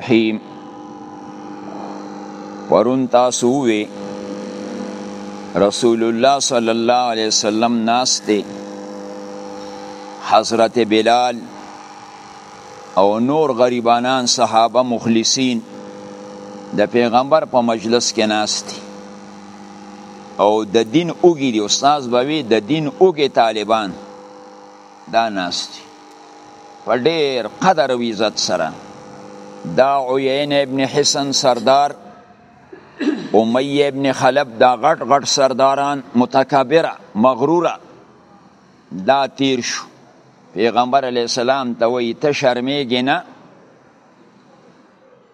رحیم پرون تاسو وی رسول الله صلی الله علیه وسلم ناس دی حضرت بلال او نور غریبانان صحابه مخلصین د پیغمبر په مجلس کې ناس دی او د دین اوګی دی استاد بوي د دین اوګی طالبان دا ناس دی په ډیر قدر او عزت سره دا عیین ابن حسن سردار امیه ابن خلب دا غټ غټ سرداران متکبره مغروره دا تیر شو پیغمبر علی السلام ته وی ته شرمېږې نه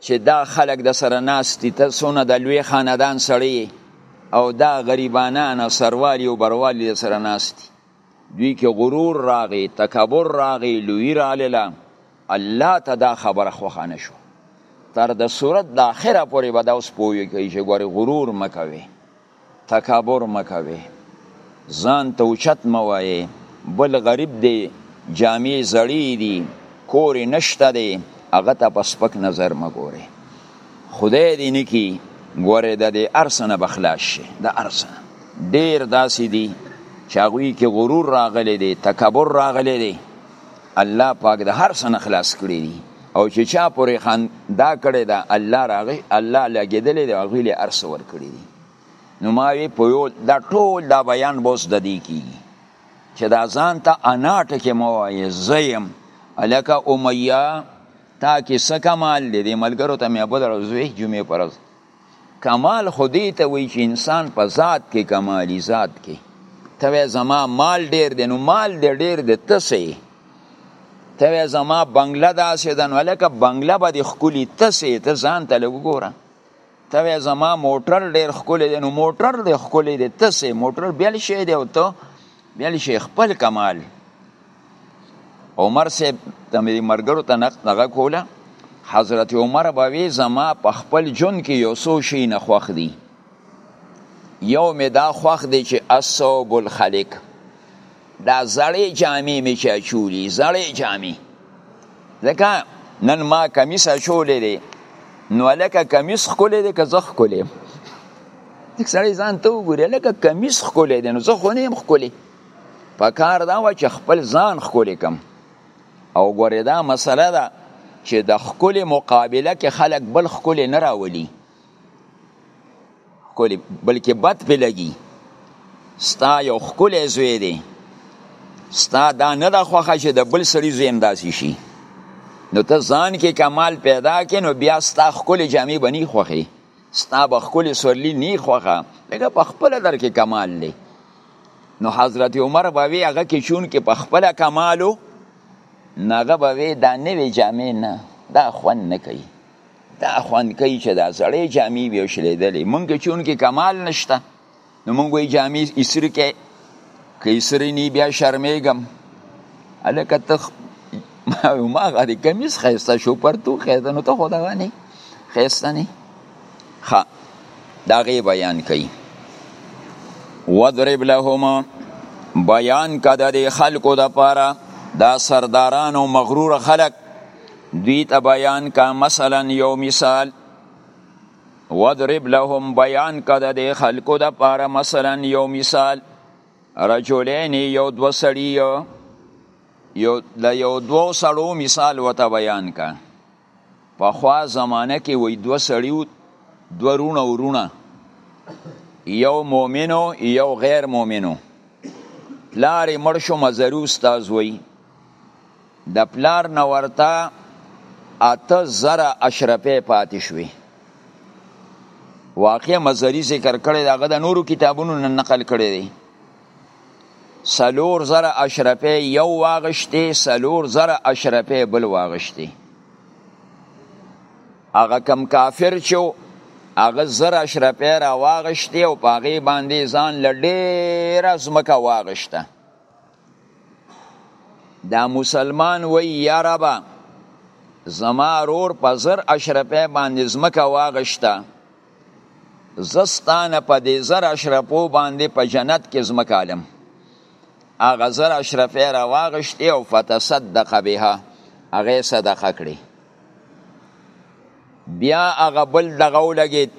چې دا خلک د سره ناستی ته څونه د لوی خاندان سړی او دا غریبانان سروالی او بروالی د سره ناستی دوی کې غرور راغی تکبر راغی لوی رااله الله ته دا خبره خوښه نشو تر د صورت د اخره پورې به دا اوس پوهې کوي چې ګورې غرور مکوي تکبر مکوي ځان ته اوچت موایې بل غریب دی جامې زړې دي کور نشته دی هغه ته په سپک نظر مګورې خدای دې نه کی ګوره د دې ارسنه بخلاص شي د ارسنه ډیر داسې دي چې هغوی کې غرور راغلی دی تکبر راغلی دی الله پاک د هر سنه خلاص کړی دی او چې چا پورې خان دا کړی دا الله راغی الله لګیدلې دی هغوی له ارس ور کړی دی نو ما وی په یو دا ټول دا بیان بوس د دې کیږي چې دا ځان ته انا ټکې مو وایې زیم الکه امیه تا کې څه کمال دی دې ملګرو ته مې بل ورځ وې جمعې پر ورځ کمال خو دې ته وایي چې انسان په ذات کې کمالي ذات کې ته وایې زما مال ډېر دی نو مال دې ډېر دی ته څه یې ته وایې زما بنګله داسې ده نو هلکه بنګله به دې ښکلي ته څه یې ته ځان ته لږ وګوره ته وې زما موټر ډېر ښکلی دی نو موټر دې ښکلی دی ته سې موټر بل شی دی او ته بل شی خپل کمال عمر صاحب ته مې مرګرو ته نغه کوله حضرت عمر به وی زما په خپل جون کې یو څو شی نه خوښ دی یو مې دا خوښ دی چې اصوب الخلق دا زړې جامې مې چې اچولي زړې جامې ځکه نن ما کمیس اچولی دی نو هلکه کمیس ښکلی دی که زه ښکلی یم لږ سړی ځان ته وګوري هلکه کمیس ښکلی دی نو زه خو نه یم ښکلی په کار دا وه چې خپل ځان ښکلی کم او ګورې دا مسله ده چې د ښکلې مقابله کې خلک بل ښکلې نه راولي خکلی بلکه بد پی لگی ستا یو خکلی زوی دی ستا دا نه دا خوخه چې د بل سری زوی امداسی شي نو ته ځان کې کمال پیدا کې نو بیا ستا خکلی جامعه بنی خوخی ستا به خکلی سورلی نی خوخه لگه په خپل در کې کمال دی نو حضرت عمر باوی هغه کې چون کې په خپل کمالو ناغه باوی دا نوی جامعه نه دا خوند نه کوي دا خوند کوي چې دا سړی جامې بیا شلیدلې مونږ کې چون کې کمال نشته نو مونږ وی جامې اسری کې که اسری نی بیا شرمېږم الکه ته ما غری کمیس خیسته شو پر تو خیسته نو ته خو دا نه خیسته نه ښه دا غي بیان کوي وضرب لهم بیان کده د خلکو د پاره دا سردارانو مغرور خلک دوی ته بیان کا مثلا یو مثال وضرب لهم بیان کا د خلکو د پاره مثلا یو مثال رجلین یو دو سړی یو د یو دو سړو مثال وته بیان کا په خوا زمانه کې وای دو سړیو دو رونه ورونه یو مؤمنو یو غیر مؤمنو پلار مړ شو مزرو استاد وای د پلار نه ورته اته زره اشرفې پاتې شوې واقع مزری ذکر کړی داغه د نورو کتابونو نه نقل کړی دی سلور زره اشرفې یو واغشتې سلور زره اشرفې بل واغشتې هغه کم کافر چو هغه زر اشرفې را واغشتې او پاغې باندې ځان لډې را زمکه واغشته دا مسلمان وی یا ربا زما رور په زر اشرفه باندې زمکه واغشته زستانه په دې زر اشرفو باندې په جنت کې زمکه عالم اغه زر اشرفه را واغشته او فتصدق بها اغه صدقه کړي بیا هغه بل دغه ولګید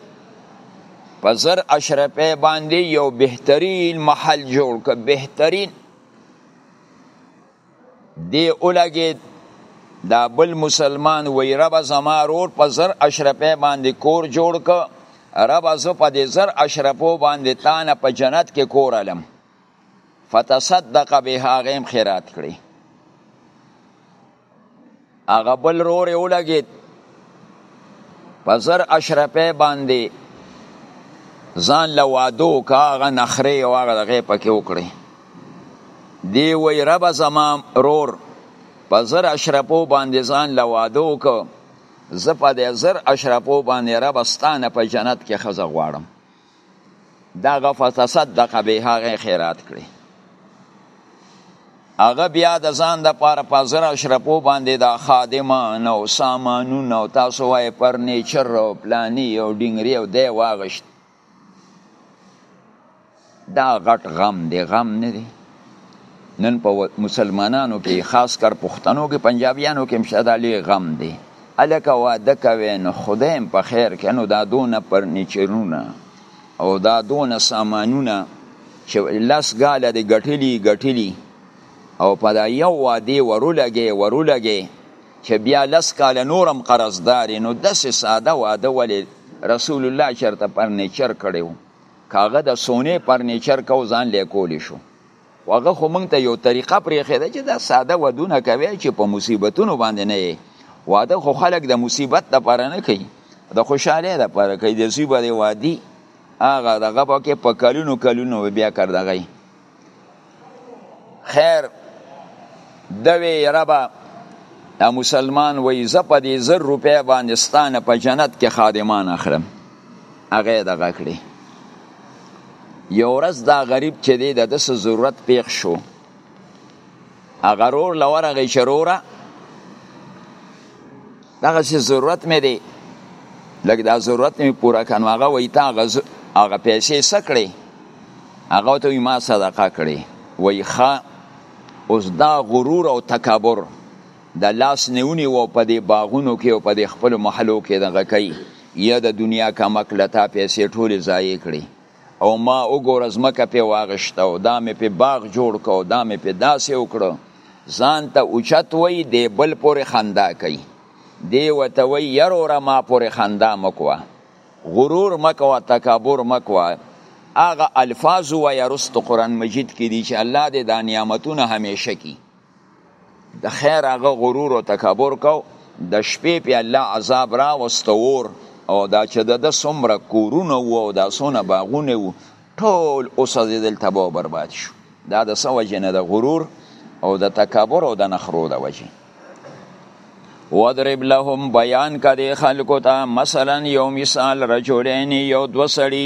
په زر اشرفه باندې یو بهترین محل جوړ ک بهترین دی ولګید دا بل مسلمان وی رب زما رور په زر اشرفه باندې کور جوړ ک رب زه په دې زر اشرفو باندې تانه په جنت کې کور علم فتصدق بها غیم خیرات کړی هغه بل رور یې ولګېد په زر اشرفۍ باندې ځان له واده وکړه هغه نخرې او هغه دغې پکې وکړې دی وی ربه زما رور په زر اشرفو باندې ځان له واده وکړه زه په دې زر اشرفو باندې ربه ستانه په جنت کې ښځه غواړم دغه فتصدق به هغه خیرات کړي هغه بیا د ځان د پاره په زر اشرفو باندې د خادمان او سامانونه او تاسو وای فرنیچر او پلانی او ډینګری او دی واغشت دا غټ غم دی غم نه دی نن په مسلمانانو کې خاص کر پښتنو کې پنجابیانو کې مشه دا لوی غم دی الکه واده کوي نو خدای هم په خیر کې نو دا دونه فرنیچرونه او دا دونه سامانونه چې لس ګاله دې ګټلي ګټلي او په دا یو واده ورولګې ورولګې چې بیا لس کاله نورم قرضداري نو داسې ساده واده ولې رسول الله چېرته فرنیچر کړی و کاغه د سونه فرنیچر کو ځان لیکول شو هغه خو مونږ ته یو طریقه پرې خېده چې دا ساده ودونه کوي چې په مصیبتونو باندې نه یې واده خو خلک د مصیبت لپاره نه کوي د خوشحالۍ لپاره کوي د زوی به د وادي هغه دغه به کې په کلونو کلونو بیا کردغی خیر دوی ربا دا مسلمان وای زه په دې زر روپۍ باندې ستانه په جنت کې خادمان اخلم هغه دغه کړی یو ورځ دا غریب چې دی د دسه ضرورت پیښ شو هغه رور لورغی شروره دغه څه ضرورت مې دی لګ دا ضرورت مې پوره کنه هغه وای تا غز هغه پیسې سکړې هغه ته ما صدقه کړې وای ښا اوس دا غرور او تکبر د لاس نیونی و په دې باغونو کې او په دې خپل محلو کې دغه کوي یا د دنیا کمک لتا پیسې ټولې ضایع کړي او ما وګوره ځمکه پې واغشته او دا مې پې باغ جوړ کړ او دا مې پې داسې وکړو ځان ته اوچت وای دی بل پورې خندا کوي دی وته وای یروره ما پورې خندا مکوه غرور مکوه تکبر مکوه هغه الفاظ وای رست قرآن مجید کې دي چې الله دې دا نعمتونه همیشه کی د خیر هغه غرور او تکبر کو د شپې په الله عذاب را واستور او دا چې د د څومره کورونه وو او دا څونه باغونه وو ټول اوسځې دلته به برباد شو دا د څه وجې نه د غرور او د تکبر او د نخرو د وجې وضرب لهم بیان کده خلکو ته مثلا یو مثال رجلین یو دو سړی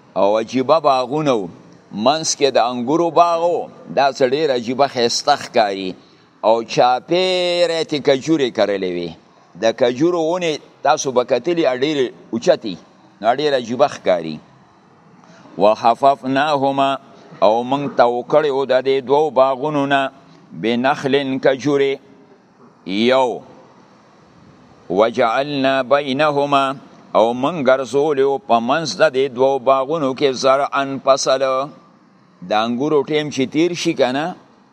او عجیبه باغونه وو منځ کې د انګورو باغ وو دا څه ډېر عجیبه ښایسته ښکاري او چاپېره یې ترې کجورې کرلې وې د کجورو ونې تاسو به کتلي ډېرې اوچتې نو ډېر عجیبه ښکاري وحففناهما او موږ تاو کړی و د دې دوو باغونو نه بنخلن کجورې یو وجعلنا بینهما او من ګرځولیو په منځ د دې دوو باغونو کې زرعا فصل د انګورو ټیم چې تیر شي که نه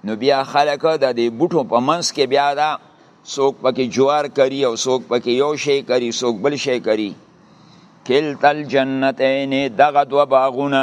نو بیا خلک د دې بوټو په منځ کې بیا دا څوک پکې جوار کری او څوک پکې یو شی کری څوک بل شی کری کلتل جنتین دغه دوه باغونه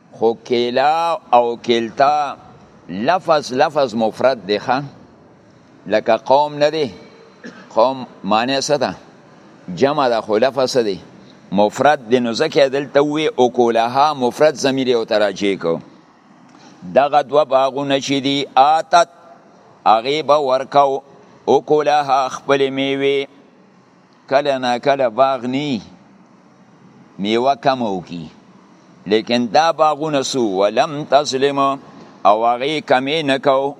خو کلا او کلتا لفظ لفظ مفرد دی ښه لکه قوم نه دی قوم معنی څه ده جمع ده خو لفظ دی مفرد دی نو ځکه دلته وی او کولها مفرد ضمیر یو تراجی کو دغه دو باغونه چې دی آتت هغې به ورکو او کولها خپل میوه کله نا کله باغ نی میوه کم او کی لیکن دا باغونه سو ولم تسلم او هغه کمی نکاو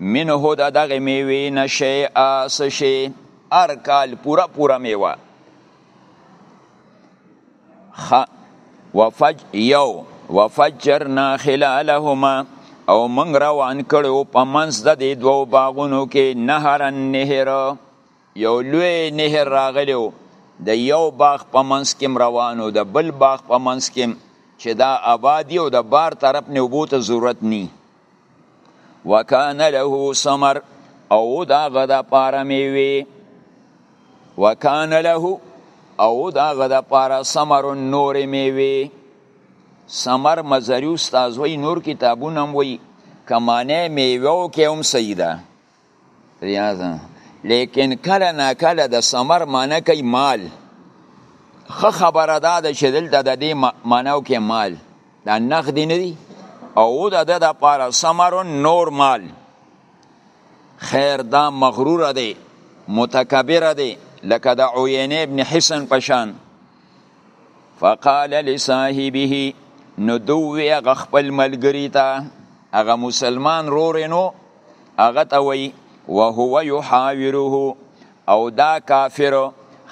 منه د دغه میوه نشي اس شي ار کال پورا پورا میوه خ وفج یو وفجرنا خلالهما او موږ روان کړو په منځ د دې دوو باغونو کې نهرن نهر یو لوی نهر راغلی و د یو باغ په منځ کې روان و د بل باغ په منځ کې چې دا آباد یو د بار طرف نه اوبو ته ضرورت نی وکان له ثمر او دا غدا پاره میوي وکان له او دا غدا پاره ثمر نور میوي ثمر مزری استاد وی نور کتابونه وی کمانه میوه کې هم سیده ریاض لیکن کله نا کله د سمر معنی کوي مال خه خبره دا ده چې دلته د دې معناو کې مال دا نقد نه دی او د د لپاره سمر نور مال خیر دا مغرور دی متکبر دی لکه د عینه ابن حسن پشان فقال لصاحبه نو دوی هغه خپل ملګری ته هغه مسلمان رور نو هغه ته وی وهو يحاوره او دا کافر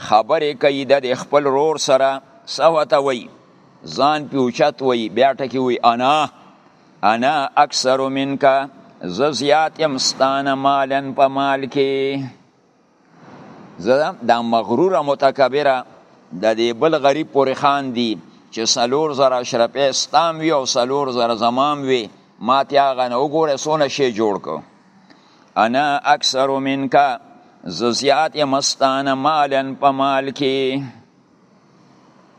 خبرې کوي د خپل رور سره سوته وی ځان پیوچت وی بیا ټکی وی انا انا اکثر منک ز زیات یم ستانه مالن په مال کې زه دا مغرور متکبره د دې بل غریب پورې خان دی چې سلور زره اشرپې ستام وی او سلور زره زمام وی ما ته هغه نه وګوره سونه شی جوړ کو انا اکثر منک ز زیات مستان مالن په مال کې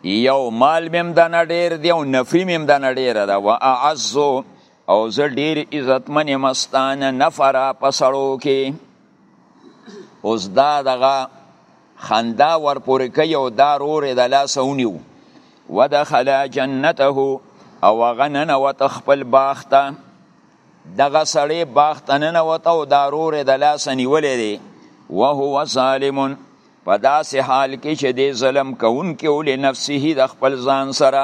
یو مال مم د نډیر دی او نفری مم د نډیر ده و اعز او زه ډیر عزتمن مستان نفر په سړو کې اوس دا دغه خندا ورپورې کوي او دا رورې د لاسه ونیو ودخل جنته او هغه ننوته خپل باغ ته دغه سړی باغ ته ننوته او دا رورې د لاسه نیولی دی وهو ظالم په داسې حال کې چې دی ظلم کوونکی و لنفسه د خپل ځان سره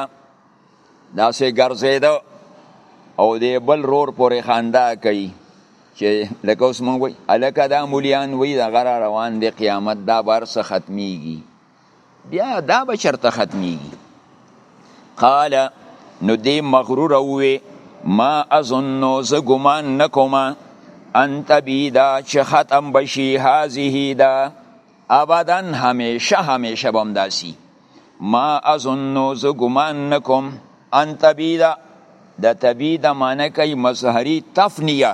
داسې ګرځېده او دی بل رور پورې خندا کوي چې لکه اوس مونږ وایي هلکه دا مولیان وایي دغه را روان دی قیامت دا به هر څه ختمیږي بیا دا به چېرته ختمیږي قال نو دی مغرور ووی ما اظن زه ګمان نه کوم ان تبیدا چې ختم بشي هذه دا ابدا همیشه همیشه بم داسی ما اظنو زه ګمان نکوم ان تبیدا د تبیدا معنی کوي مظهری تفنیه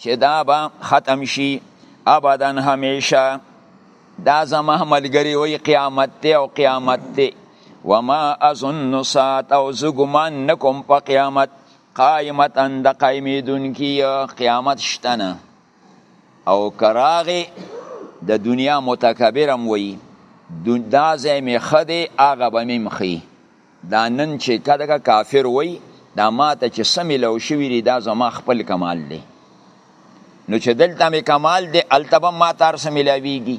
چې دا به ختم شي ابدا همیشه دا زما ملګری وي قیامت ته او قیامت ته وما اظن ساعت او زه ګمان نکوم په قیامت قائمتا د قائمیدونکي قیامت شتنه او کراغه د دنیا متکبرم وی دا ځای می خده هغه به میم خي دا نن چې کده کافر وی دا ماته چې سمې لو شوي دي دا زما خپل کمال دی نو چې دلته مې کمال دی هلته به ماته هر څه میلاویږي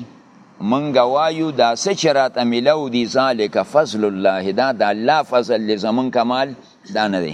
منګه وایو دا څه چې راته میلاو دي ذالک فضل الله دا د الله فضل دی زمون کمال دا نه دی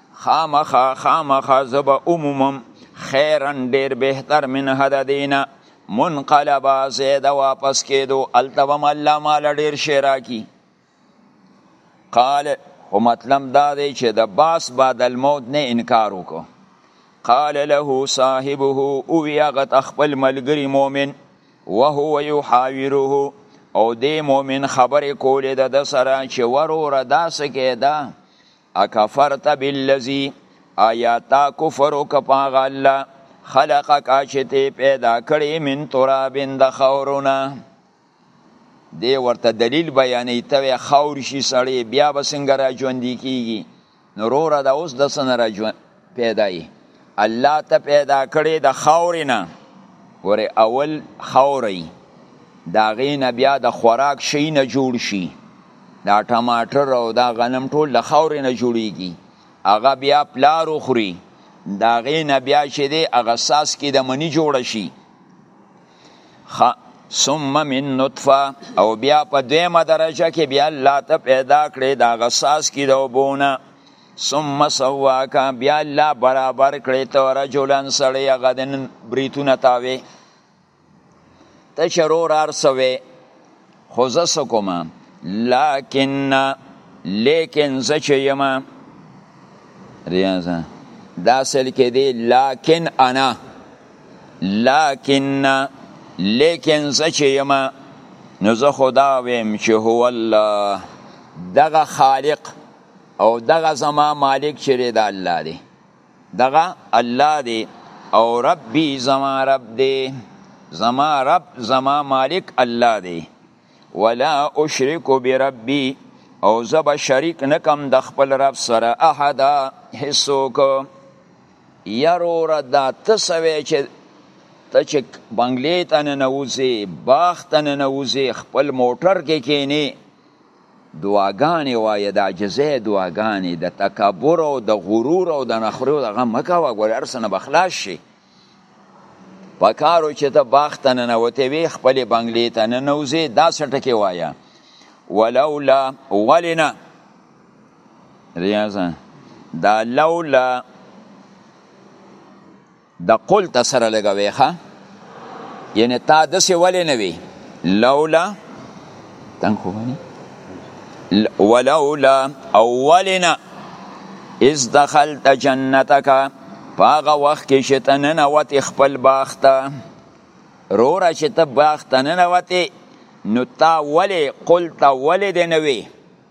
خامخا خامخا زه به ومومم خیرا ډېر بهتر منه د دې نه منقلبا زه د واپس کېدو هلته به م الله ماله ډېر شی راکړي قال خو مطلب دا دی چې د باس بعد الموت نه انکار وکړو قال له صاحبه او یغت خپل ملګری مؤمن وهو یحاوره او دې مؤمن خبرې کولې د سره چې وروره داسې کې دا اکفرت بالذی آیا تا کفر وکړ په هغه الله خلقک چې ته پیدا کړې من تراب د خاورونه دی ورته دلیل بیانې ته خاور شي سړی بیا به څنګه را ژوندې کیږي نو روره دا اوس د سن را ژوند پیدای الله ته پیدا کړی د خاورې نه ګوره اول خاورې د هغې نه بیا د خوراک شي نه جوړ شي دا ټماټر او دا غنم ټول د خاورې نه جوړیږي هغه بیا پلار وخوري د هغې نه بیا چې دی هغه ساس کې د منی جوړه شي ثم من نطفه او بیا په دویمه درجه کې بیا الله ته پیدا کړی دا غساس کې د وبونه ثم سواک بیا الله برابر کړی ته رجلن سړی هغه د نن بریتونه تاوې ته چې رور هر څه وې خو زه څه کوم لکن لیکن زه چې یم ریاضه دا اصل کې دی لکن انا لکن لیکن زه چې یم نو زه خدا ویم چې هو الله دغه خالق او دغه زما مالک چې دی دا الله دی دغه الله دی او ربي زما رب دی زما رب زما مالک الله دی ولا اشرک بربي او زب شریک نکم د خپل رب سره احد هیڅوک یرور دا تسوي چې ته چې بنگلې ته ننوځې باغ ته ننوځې خپل موټر کې کینې دعاګانې وایه د عاجزۍ دعاګانې د تکبر او د غرور او د نخرو دغه مه کوه ګورې هر څه نه به خلاص شي په کارو چې ته باغ ته ننوتې وې خپلې بنګلې ته ننوځې داسې ټکې وایه ولولا ولې نه ریاضه دا لولا د قلت سره لګوي ښه یعنی تا دسې ولې نه وي لولا تنګ خو باندې ولولا او ولنا اذ دخلت جنتک پاغه وخت کې چې ته ننوت خپل باغ ته روره چې ته باغ ته ننوتې نو تا ولې قلت ولې دی نه وي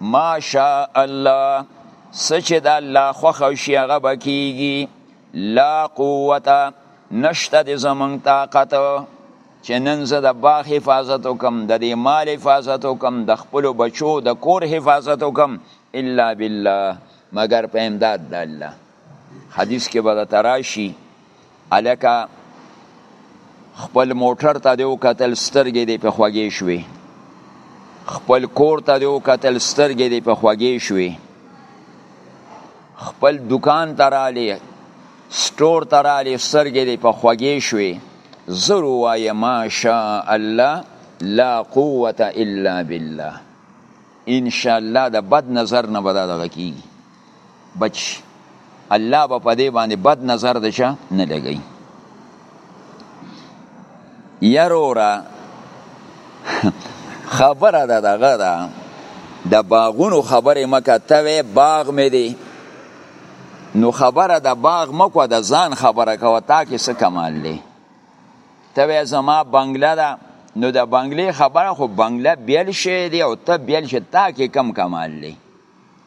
ما شاء الله سچ د الله خوخه شي هغه بکیږي لا قوته نشته د زمون طاقت چې نن زه د باغ حفاظت وکم د دې مال حفاظت وکم د خپل بچو د کور حفاظت وکم الا بالله مگر په امداد د الله حدیث کې به درته راشي هلکه خپل موټر ته دې وکتل سترګې دې په خوږې شوې خپل کور ته دې وکتل سترګې دې په خوږې شوې خپل دکان ته رالی سټور ته رالی سترګې دې په خوږې شوې زر ووایه ماشاء الله لا قوة الا بالله ان شاء الله د بد نظر نه به دا دغه کیږي بچ شي الله به په دې باندې بد نظر د چا نه لګي یروره خبره ده دغه ده د باغونو خبرې مکه ته وې باغ مې دی نو خبره د باغ مکو د ځان خبره کوه تا کې څه کمال دی ته وې زما بنگله ده نو د بنگلې خبره خو بنگله بیل شی دی او ته بیل شی تا کې کم کمال دی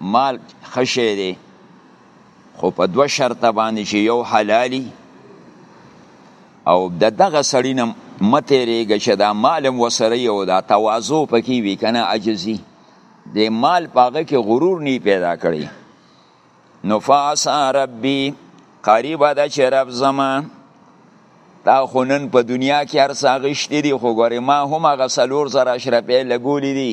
مال ښه شی دی خو په دوه شرطه باندې چې یو حلالي او د دغه سړي نه مه تېرېږه چې دا مال هم ورسره یو دا تواضع پکې وي که نه عاجزي د مال په هغه کې غرور نه پیدا کړي نو فعسا ربي قریبه ده چې رب زما تا خو نن په دنیا کې هر څه اخیستي دي خو ګورې ما هم هغه څلور زره اشرفې لګولي دي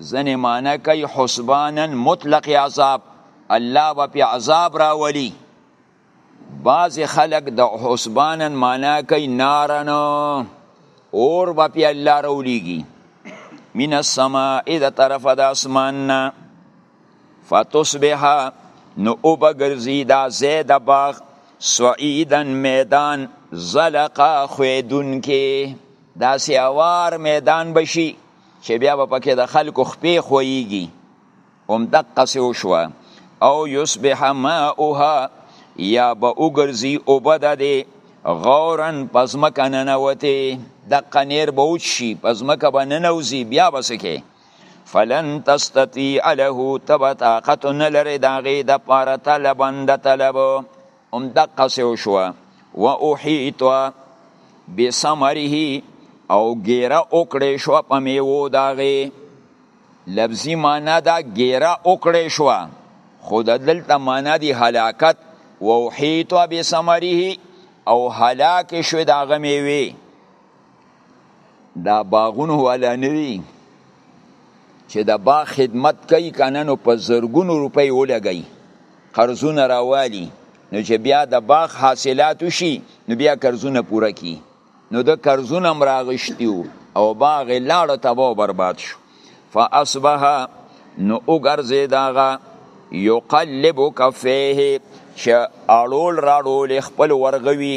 ځنې معنی کوي حسبانا مطلق عذاب الله به پې عذاب راولي بعضې خلک د حسبانا معنی کوي نارن اور به پې الله راولیږي من السماء د طرفه د اسمان نه فتصبح نو اوبه ګرځي دا ځای د باغ سعیدا میدان زلقا خویدونکې داسې اوار میدان بشي چې بیا به پکې د خلکو خپې خویږي هم دقه سو شو او یصبح ماؤها یا به وګرځي او بد دی غورن پزمکه ننوتې د قنیر به وچ شي پزمکه به ننوځي بیا به سکه فلن تستطيع له تبا طاقت نه لري د هغې دپاره طلبا د طلب هم دقه سه وشو و اوحیت بسمره او ګیره وکړې شو په میوه داغه لفظي معنا دا ګیره وکړې شو خود دلته معنا دی هلاکت و اوحیت بسمره او هلاک شو داغه میوه دا باغونه والا نه دي چې د باغ خدمت کوي کنه نو په زرګونو روپۍ ولګي قرضونه راوالي نو چې بیا د باغ حاصلات وشي نو بیا قرضونه پوره کی نو د قرضونه هم راغشتیو او باغ لاړه تبا و برباد شو فاصبح نو وګرځې داغه یقلب کفیه چې اړول راړول خپل ورغوي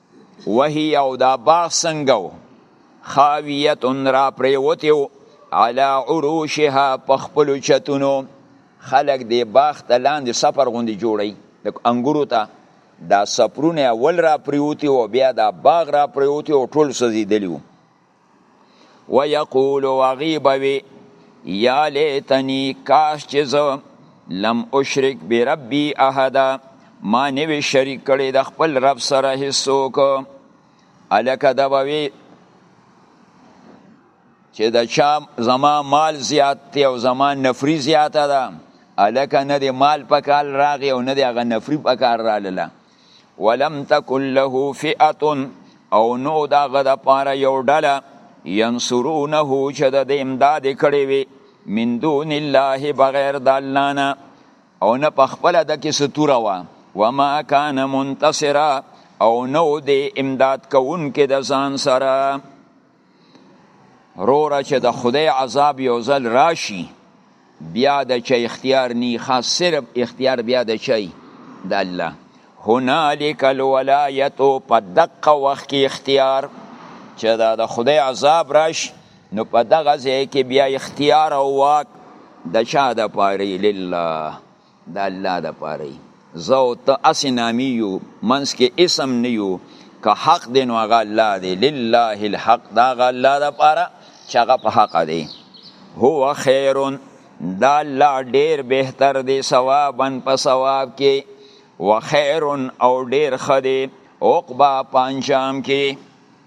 وهي او دا باغ څنګه و خاویتون را پریوتی و علا عروشها په خپلو چتونو خلک دې باغ ته لاندې سفر غوندې جوړوي د انګورو ته دا سفرونه اول را پریوتی و بیا دا باغ را پریوتی و ټول سوځېدلي وو ويقول وغيبوي يا ليتني کاش چې زه لم اشرک بربي احدا ما نوی شریک کړی د خپل رب سره هیڅوک الکه دا وی چې د چا زما مال زیات دی او زما نفری زیاته ده الکه نه دی مال په کال راغی او نه دی هغه نفری په کار رااله ولم تکن له فئه او نو دا غد پاره یو ډله ینصرونه چې د دې امداد کړي وي من دون الله بغیر د الله نه او نه په خپل د کې ستوره وا وما کان منتصرا او نو دې امداد کوونکې د ځان سره روره چې د خدای عذاب یو ځل راشي بیا د چا اختیار نی خاص صرف اختیار بیا د چای د الله هنالک الولایت په دقه وخت کې اختیار چې دا د خدای عذاب راش نو په دغه ځای کې بیا اختیار او واک د چا د پاره لله د الله د پاره یي زه او ته اسې نامي یو منځ کې اسم نه یو که حق دی نو هغه الله دی لله الحق دا هغه الله د پاره چې هغه په حق دی هو خیر دا الله ډیر بهتر دی ثوابا په ثواب کې وخیر او ډیر ښه دی عقبا په انجام کې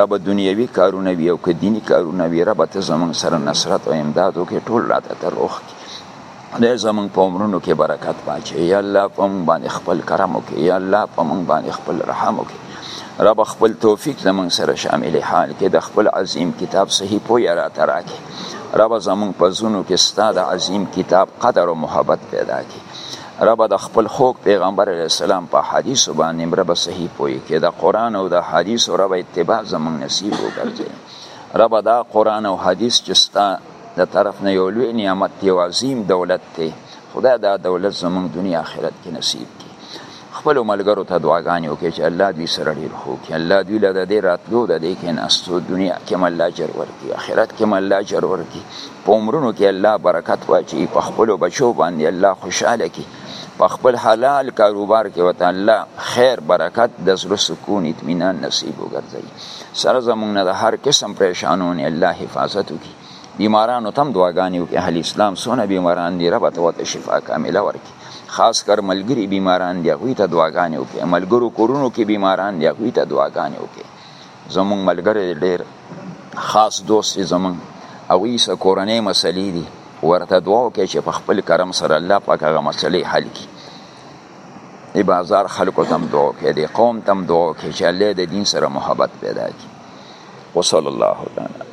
رب دنیوي کارونه وي او که دیني کارونه وي رب ته زمونږ سره نصرت او امداد وکړي ټول راته تر اوښ کړي خدای زمونږ په عمرونو کې برکت واچوي یا الله په مونږ باندې خپل کرم وکړي یا الله په مونږ باندې خپل رحم وکړي رب خپل توفیق زمونږ سره شامل حال کې د خپل عظیم کتاب صحیح پوی را تراکه رب زمونږ په زونو کې ستاد عظیم کتاب قدر او محبت پیدا کړي رب د خپل خوک پیغمبر علی السلام په حدیث باندې رب صحیح پوي کې د قران او د حدیث او رب اتباع زمون نصیب وګرځي رب دا قران او حدیث چې ستا د طرف نه یو لوی نعمت دی او عظیم دولت دی خدای دا دولت زمون دنیا آخرت کې نصیب کړي خپل ملګرو ته دعاګانې وکړي چې الله دوی سره ډیر خو کې الله دوی له دې راتلو د دې کې نستو دنیا کې مل اجر ورکړي آخرت کې مل اجر ورکړي په عمرونو کې الله برکت واچي په خپل بچو باندې الله خوشاله کی په خپل حلال کاروبار کې وته الله خیر برکت د زړه سکون اطمینان نصیب وګرځي سره زمونږ نه د هر قسم پریشانونه الله حفاظت وکړي بیمارانو تم دعاګانې وکړي اهل اسلام سونه بیماران دي رب ته وته شفا کامله ورکړي خاص کر ملګری بیماران دي هغوی ته دعاګانې وکړي ملګرو کورونو کې بیماران دي هغوی ته دعاګانې وکړي زمونږ ملګری ډیر خاص دوست زمونږ او یې سه کورنۍ مسلې دي ورته دعا وکړي چې په خپل کرم سره الله پاک هغه مسلې حل کړي دی بازار خلکو تم دعا کوي دی قوم تم دعا کوي چې الله د دین سره محبت پیدا کړي وصلی الله تعالی